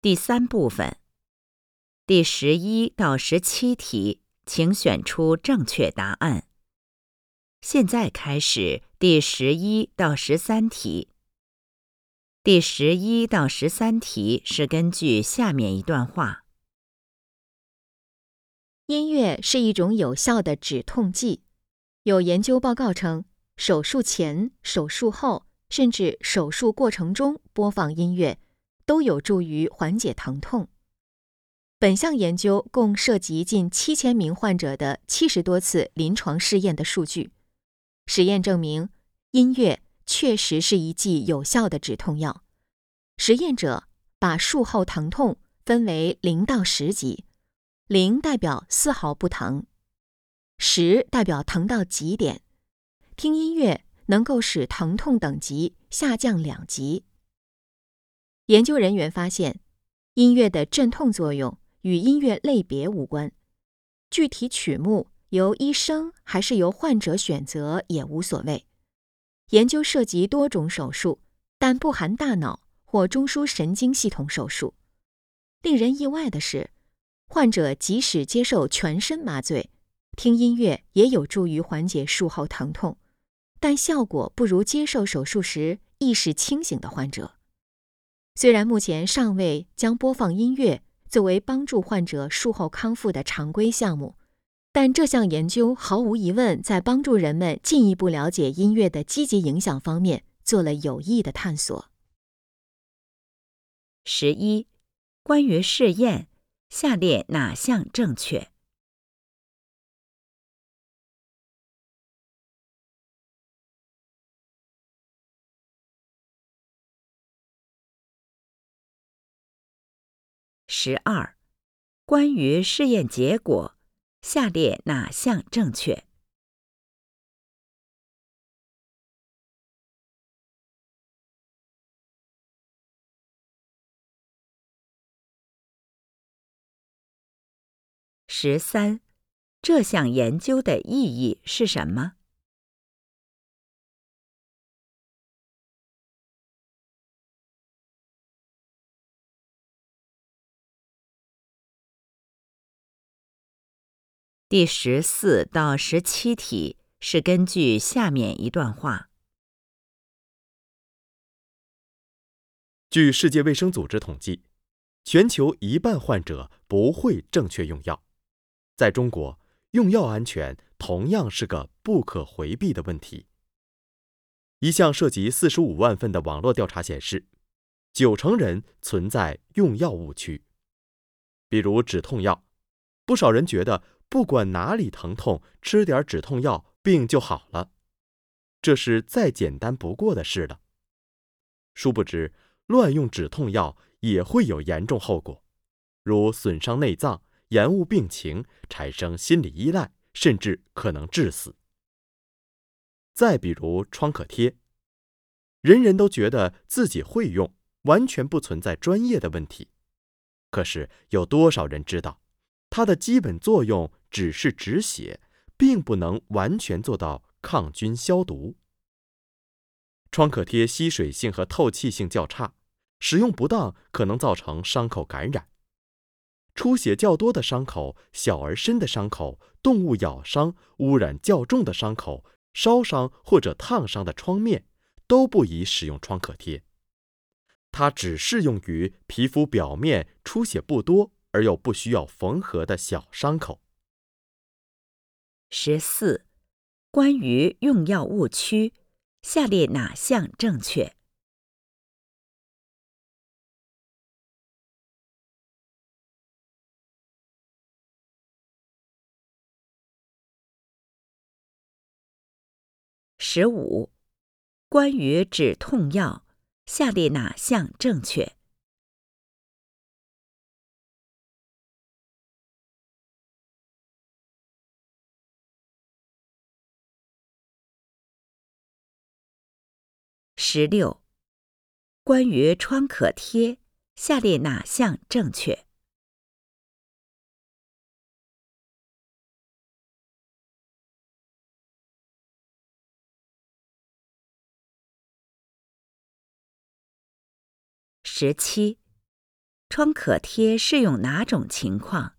第三部分，第十一到十七题，请选出正确答案。现在开始第十一到十三题。第十一到十三题是根据下面一段话：音乐是一种有效的止痛剂。有研究报告称，手术前、手术后，甚至手术过程中播放音乐。都有助于缓解疼痛。本项研究共涉及近七千名患者的七十多次临床试验的数据。实验证明，音乐确实是一剂有效的止痛药。实验者把术后疼痛分为零到十级，零代表丝毫不疼，十代表疼到极点。听音乐能够使疼痛等级下降两级。研究人员发现，音乐的镇痛作用与音乐类别无关，具体曲目由医生还是由患者选择也无所谓。研究涉及多种手术，但不含大脑或中枢神经系统手术。令人意外的是，患者即使接受全身麻醉，听音乐也有助于缓解术后疼痛，但效果不如接受手术时意识清醒的患者。虽然目前尚未将播放音乐作为帮助患者术后康复的常规项目，但这项研究毫无疑问在帮助人们进一步了解音乐的积极影响方面做了有益的探索。十一，关于试验，下列哪项正确？十二，关于试验结果，下列哪项正确？十三，这项研究的意义是什么？第十四到十七题是根据下面一段话：据世界卫生组织统计，全球一半患者不会正确用药。在中国，用药安全同样是个不可回避的问题。一项涉及四十五万份的网络调查显示，九成人存在用药误区。比如止痛药，不少人觉得。不管哪里疼痛，吃点止痛药，病就好了，这是再简单不过的事了。殊不知，乱用止痛药也会有严重后果，如损伤内脏、延误病情、产生心理依赖，甚至可能致死。再比如创可贴，人人都觉得自己会用，完全不存在专业的问题。可是有多少人知道，它的基本作用？只是止血，并不能完全做到抗菌消毒。创可贴吸水性和透气性较差，使用不当可能造成伤口感染。出血较多的伤口、小而深的伤口、动物咬伤、污染较重的伤口、烧伤或者烫伤的创面，都不宜使用创可贴。它只适用于皮肤表面出血不多而又不需要缝合的小伤口。十四，关于用药误区，下列哪项正确？十五，关于止痛药，下列哪项正确？十六，关于创可贴，下列哪项正确？十七，创可贴适用哪种情况？